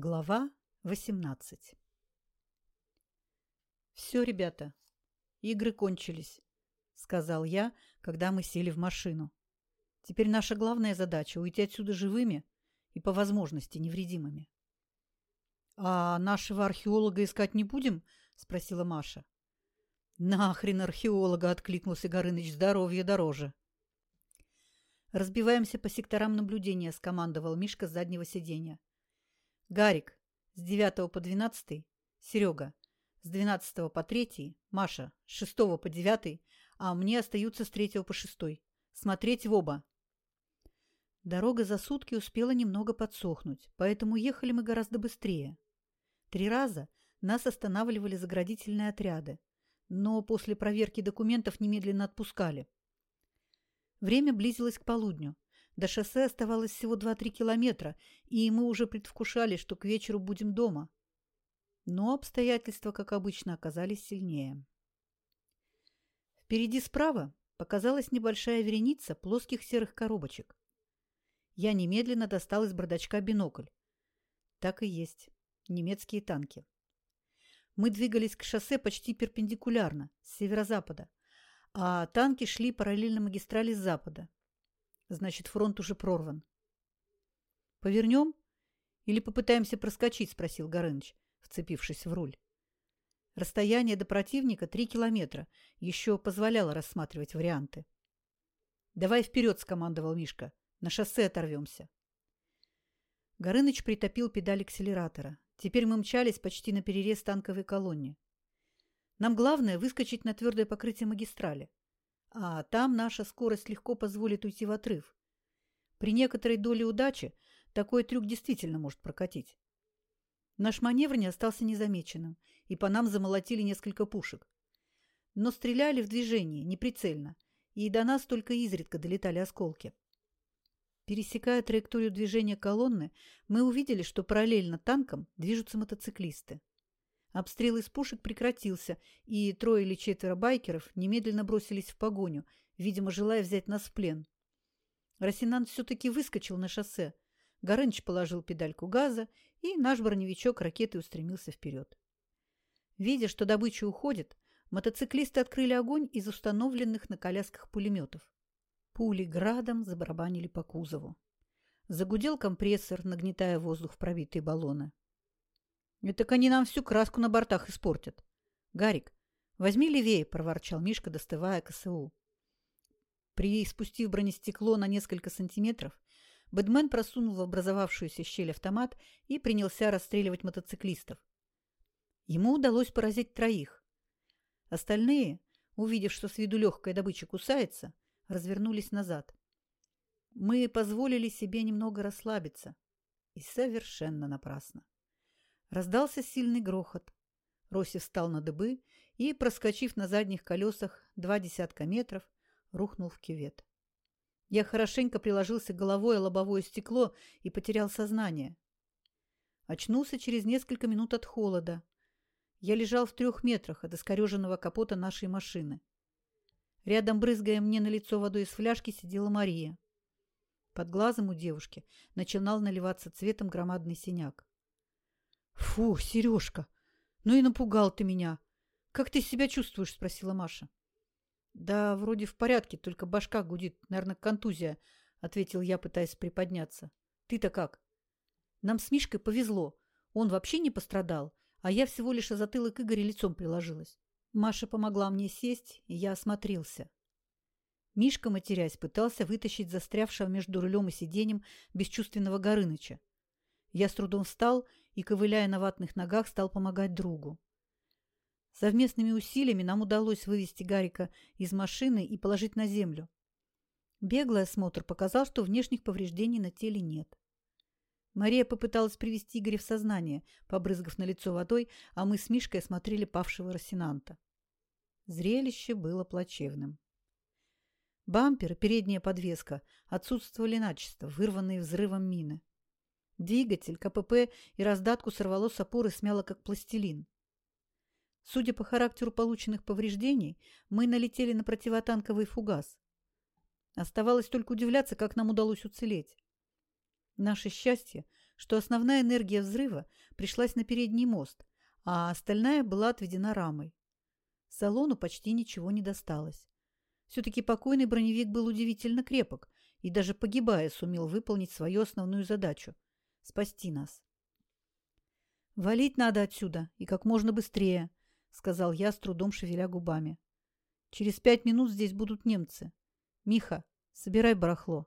Глава 18 «Все, ребята, игры кончились», — сказал я, когда мы сели в машину. «Теперь наша главная задача — уйти отсюда живыми и, по возможности, невредимыми». «А нашего археолога искать не будем?» — спросила Маша. «Нахрен археолога!» — откликнулся Горыныч. «Здоровье дороже!» «Разбиваемся по секторам наблюдения», — скомандовал Мишка с заднего сиденья. Гарик с 9 по 12, Серега с 12 по 3, Маша с 6 по 9, а мне остаются с 3 по 6. Смотреть в оба. Дорога за сутки успела немного подсохнуть, поэтому ехали мы гораздо быстрее. Три раза нас останавливали заградительные отряды, но после проверки документов немедленно отпускали. Время близилось к полудню, до шоссе оставалось всего 2-3 километра, и мы уже предвкушали, что к вечеру будем дома. Но обстоятельства, как обычно, оказались сильнее. Впереди справа показалась небольшая вереница плоских серых коробочек. Я немедленно достал из бардачка бинокль. Так и есть. Немецкие танки. Мы двигались к шоссе почти перпендикулярно, с северо-запада, а танки шли параллельно магистрали с запада. Значит, фронт уже прорван. «Повернем? Или попытаемся проскочить?» – спросил Горыныч, вцепившись в руль. Расстояние до противника три километра еще позволяло рассматривать варианты. «Давай вперед!» – скомандовал Мишка. «На шоссе оторвемся!» Горыныч притопил педаль акселератора. Теперь мы мчались почти на перерез танковой колонне. Нам главное выскочить на твердое покрытие магистрали. А там наша скорость легко позволит уйти в отрыв. При некоторой доле удачи такой трюк действительно может прокатить. Наш маневр не остался незамеченным, и по нам замолотили несколько пушек. Но стреляли в движении, неприцельно, и до нас только изредка долетали осколки. Пересекая траекторию движения колонны, мы увидели, что параллельно танкам движутся мотоциклисты. Обстрел из пушек прекратился, и трое или четверо байкеров немедленно бросились в погоню, видимо, желая взять нас в плен. Росинант все-таки выскочил на шоссе. Горыныч положил педальку газа, и наш броневичок ракетой устремился вперед. Видя, что добыча уходит, мотоциклисты открыли огонь из установленных на колясках пулеметов. Пули градом забарабанили по кузову. Загудел компрессор, нагнетая воздух в пробитые баллоны. Это они нам всю краску на бортах испортят. Гарик, возьми левее, проворчал Мишка, достывая КСУ. Приспустив бронестекло на несколько сантиметров, Бэдмен просунул в образовавшуюся щель автомат и принялся расстреливать мотоциклистов. Ему удалось поразить троих. Остальные, увидев, что с виду легкая добыча кусается, развернулись назад. Мы позволили себе немного расслабиться. И совершенно напрасно. Раздался сильный грохот. Роси встал на дыбы и, проскочив на задних колесах два десятка метров, рухнул в кювет. Я хорошенько приложился головой о лобовое стекло и потерял сознание. Очнулся через несколько минут от холода. Я лежал в трех метрах от искореженного капота нашей машины. Рядом, брызгая мне на лицо водой из фляжки, сидела Мария. Под глазом у девушки начинал наливаться цветом громадный синяк. Фу, Сережка, ну и напугал ты меня. Как ты себя чувствуешь? Спросила Маша. Да, вроде в порядке, только башка гудит. Наверное, контузия, ответил я, пытаясь приподняться. Ты-то как? Нам с Мишкой повезло. Он вообще не пострадал, а я всего лишь о затылок Игоря лицом приложилась. Маша помогла мне сесть, и я осмотрелся. Мишка, матерясь, пытался вытащить застрявшего между рулем и сиденьем бесчувственного Горыныча. Я с трудом встал и, ковыляя на ватных ногах, стал помогать другу. Совместными усилиями нам удалось вывести Гарика из машины и положить на землю. Беглый осмотр показал, что внешних повреждений на теле нет. Мария попыталась привести Игоря в сознание, побрызгав на лицо водой, а мы с Мишкой осмотрели павшего Росинанта. Зрелище было плачевным. Бампер и передняя подвеска отсутствовали начисто, вырванные взрывом мины. Двигатель, КПП и раздатку сорвало с опоры смяло, как пластилин. Судя по характеру полученных повреждений, мы налетели на противотанковый фугас. Оставалось только удивляться, как нам удалось уцелеть. Наше счастье, что основная энергия взрыва пришлась на передний мост, а остальная была отведена рамой. Салону почти ничего не досталось. Все-таки покойный броневик был удивительно крепок и даже погибая сумел выполнить свою основную задачу – спасти нас. «Валить надо отсюда и как можно быстрее», – сказал я, с трудом шевеля губами. «Через пять минут здесь будут немцы. Миха, собирай барахло».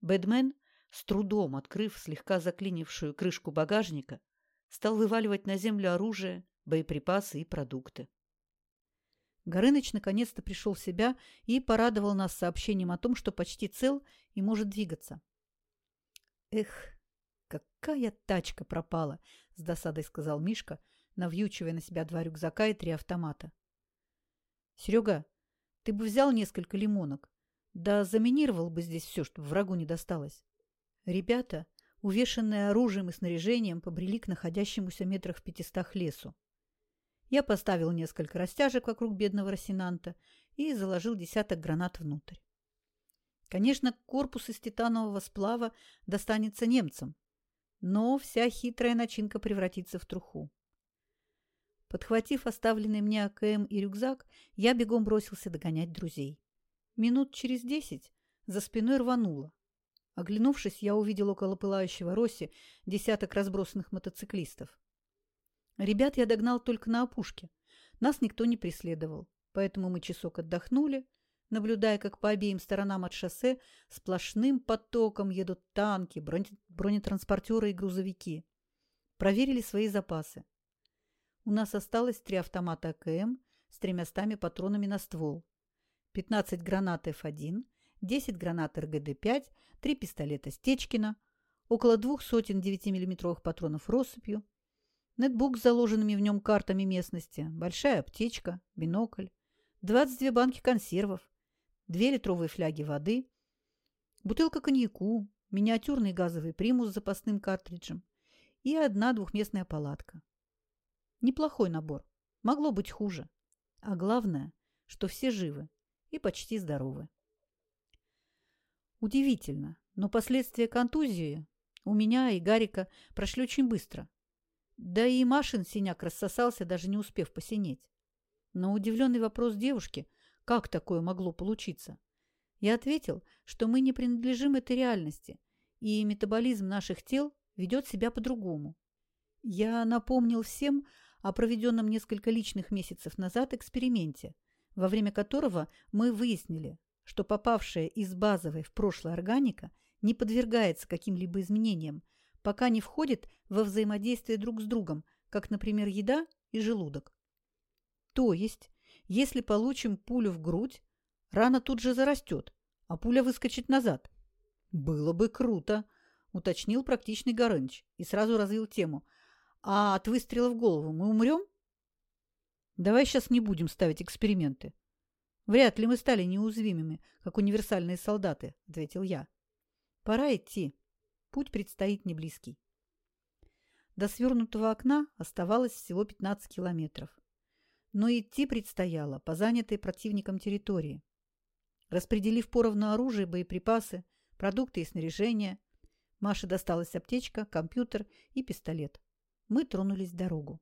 Бэдмен, с трудом открыв слегка заклинившую крышку багажника, стал вываливать на землю оружие, боеприпасы и продукты. Горыныч наконец-то пришел в себя и порадовал нас сообщением о том, что почти цел и может двигаться. «Эх, какая тачка пропала!» – с досадой сказал Мишка, навьючивая на себя два рюкзака и три автомата. «Серега, ты бы взял несколько лимонок, да заминировал бы здесь все, чтобы врагу не досталось». Ребята, увешанные оружием и снаряжением, побрели к находящемуся метрах в пятистах лесу. Я поставил несколько растяжек вокруг бедного Росинанта и заложил десяток гранат внутрь. Конечно, корпус из титанового сплава достанется немцам, но вся хитрая начинка превратится в труху. Подхватив оставленный мне АКМ и рюкзак, я бегом бросился догонять друзей. Минут через десять за спиной рвануло. Оглянувшись, я увидел около пылающего Росси десяток разбросанных мотоциклистов. Ребят я догнал только на опушке. Нас никто не преследовал, поэтому мы часок отдохнули, наблюдая, как по обеим сторонам от шоссе сплошным потоком едут танки, бронетранспортеры и грузовики. Проверили свои запасы. У нас осталось три автомата АКМ с тремястами патронами на ствол, 15 гранат F1, 10 гранат РГД-5, три пистолета Стечкина, около двух сотен 9-мм патронов россыпью, Нетбук с заложенными в нем картами местности, большая аптечка, бинокль, 22 банки консервов, две литровые фляги воды, бутылка коньяку, миниатюрный газовый примус с запасным картриджем и одна двухместная палатка. Неплохой набор. Могло быть хуже. А главное, что все живы и почти здоровы. Удивительно, но последствия контузии у меня и Гарика прошли очень быстро. Да и Машин синяк рассосался, даже не успев посинеть. На удивленный вопрос девушки, как такое могло получиться, я ответил, что мы не принадлежим этой реальности, и метаболизм наших тел ведет себя по-другому. Я напомнил всем о проведенном несколько личных месяцев назад эксперименте, во время которого мы выяснили, что попавшая из базовой в прошлое органика не подвергается каким-либо изменениям, пока не входит во взаимодействие друг с другом, как, например, еда и желудок. То есть, если получим пулю в грудь, рана тут же зарастет, а пуля выскочит назад. Было бы круто, уточнил практичный Горыныч и сразу развил тему. А от выстрела в голову мы умрем? Давай сейчас не будем ставить эксперименты. Вряд ли мы стали неуязвимыми, как универсальные солдаты, ответил я. Пора идти. Путь предстоит не близкий. До свернутого окна оставалось всего 15 километров. Но идти предстояло по занятой противником территории. Распределив поровну оружие, боеприпасы, продукты и снаряжение, Маше досталась аптечка, компьютер и пистолет. Мы тронулись в дорогу.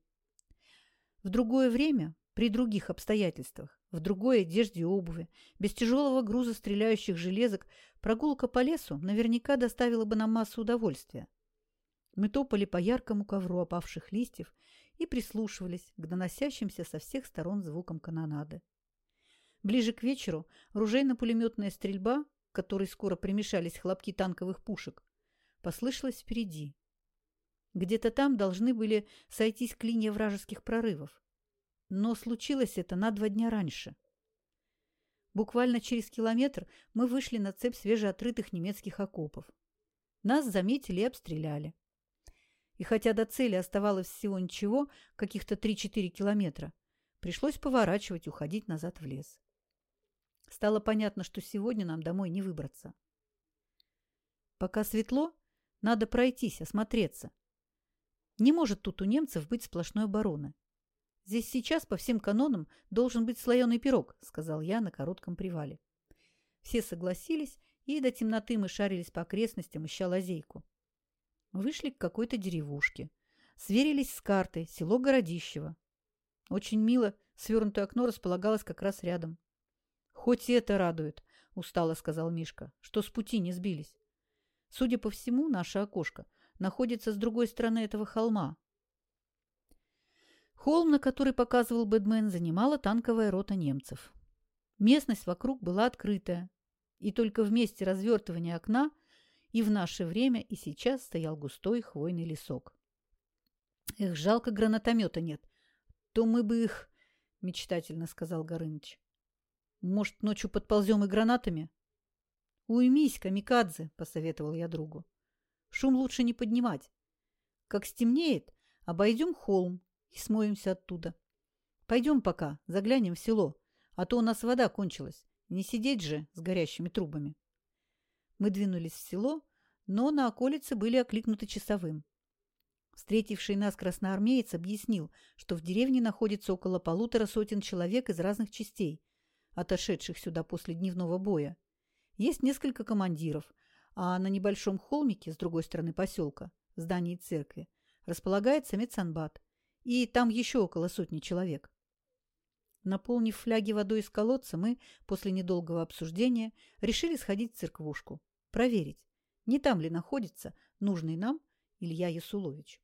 В другое время, при других обстоятельствах, в другой одежде и обуви, без тяжелого груза стреляющих железок, прогулка по лесу наверняка доставила бы нам массу удовольствия. Мы топали по яркому ковру опавших листьев и прислушивались к доносящимся со всех сторон звукам канонады. Ближе к вечеру ружейно-пулеметная стрельба, к которой скоро примешались хлопки танковых пушек, послышалась впереди. Где-то там должны были сойтись клинья вражеских прорывов. Но случилось это на два дня раньше. Буквально через километр мы вышли на цепь свежеотрытых немецких окопов. Нас заметили и обстреляли. И хотя до цели оставалось всего ничего, каких-то 3-4 километра, пришлось поворачивать и уходить назад в лес. Стало понятно, что сегодня нам домой не выбраться. Пока светло, надо пройтись, осмотреться. Не может тут у немцев быть сплошной обороны. Здесь сейчас по всем канонам должен быть слоеный пирог, сказал я на коротком привале. Все согласились, и до темноты мы шарились по окрестностям, ища лазейку. Вышли к какой-то деревушке. Сверились с картой. Село Городищево. Очень мило. Свернутое окно располагалось как раз рядом. «Хоть и это радует», — устало сказал Мишка, — «что с пути не сбились. Судя по всему, наше окошко находится с другой стороны этого холма. Холм, на который показывал Бэдмен, занимала танковая рота немцев. Местность вокруг была открытая, и только в месте развертывания окна и в наше время и сейчас стоял густой хвойный лесок. «Эх, жалко, гранатомета нет. То мы бы их...» — мечтательно сказал Горыныч. «Может, ночью подползем и гранатами?» «Уймись, камикадзе!» — посоветовал я другу. «Шум лучше не поднимать. Как стемнеет, обойдем холм и смоемся оттуда. Пойдем пока, заглянем в село, а то у нас вода кончилась. Не сидеть же с горящими трубами». Мы двинулись в село, но на околице были окликнуты часовым. Встретивший нас красноармеец объяснил, что в деревне находится около полутора сотен человек из разных частей, отошедших сюда после дневного боя. Есть несколько командиров, а на небольшом холмике с другой стороны поселка, здании церкви, располагается медсанбат, и там еще около сотни человек. Наполнив фляги водой из колодца, мы, после недолгого обсуждения, решили сходить в церквушку, проверить, не там ли находится нужный нам Илья Ясулович.